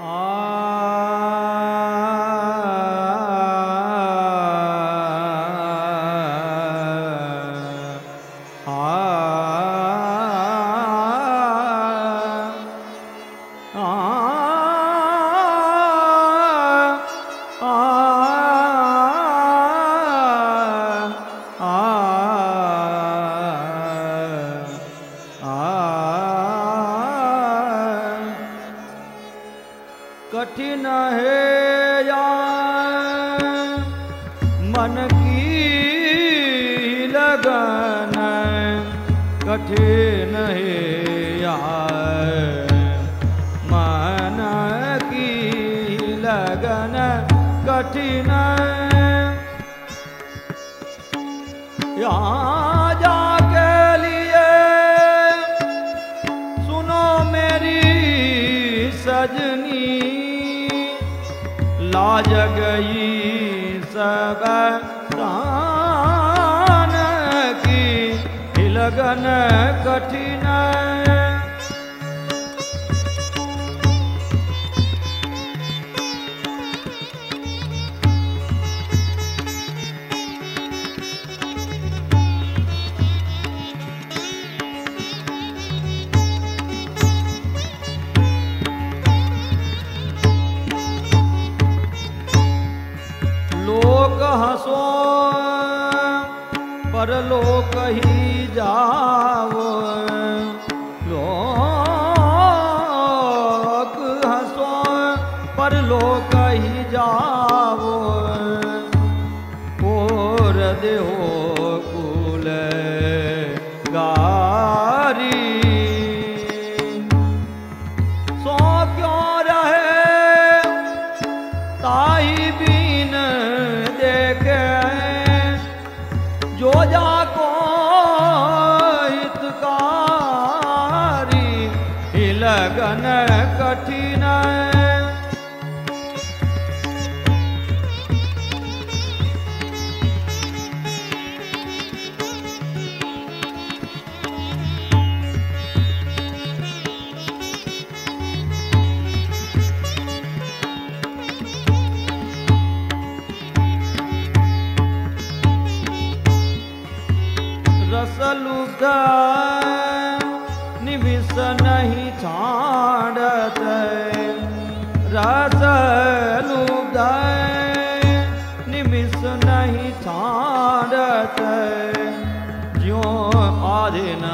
啊 कठिन है या मन की लगन कठिन है या मन की लगन कठिन यहाँ सुनो मेरी सजनी। लाज गई सब दान की लगन कठिन पर लोक ही जाओ लोक हंसो, पर लोक ही जाओ और देहो कुल गारी। सो क्यों रहे? ताई बीन Adina.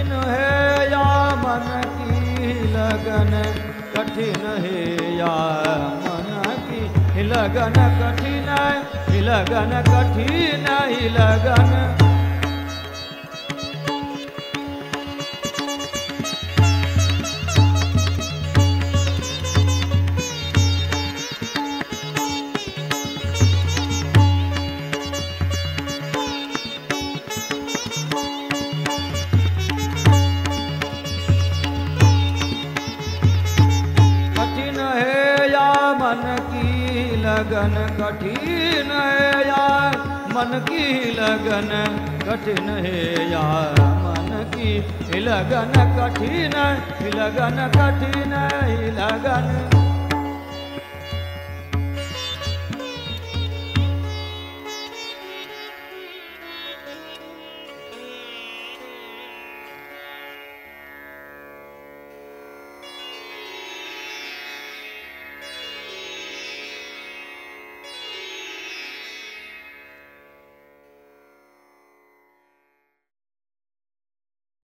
कठिन है या मन की लगन? कठिन है या मन की लगन? कठिन है, लगन कठिन लगन लगन कठिन है यार। मन की लगन कठिन है यार। मन की लगन कठिन लगन कठिन लगन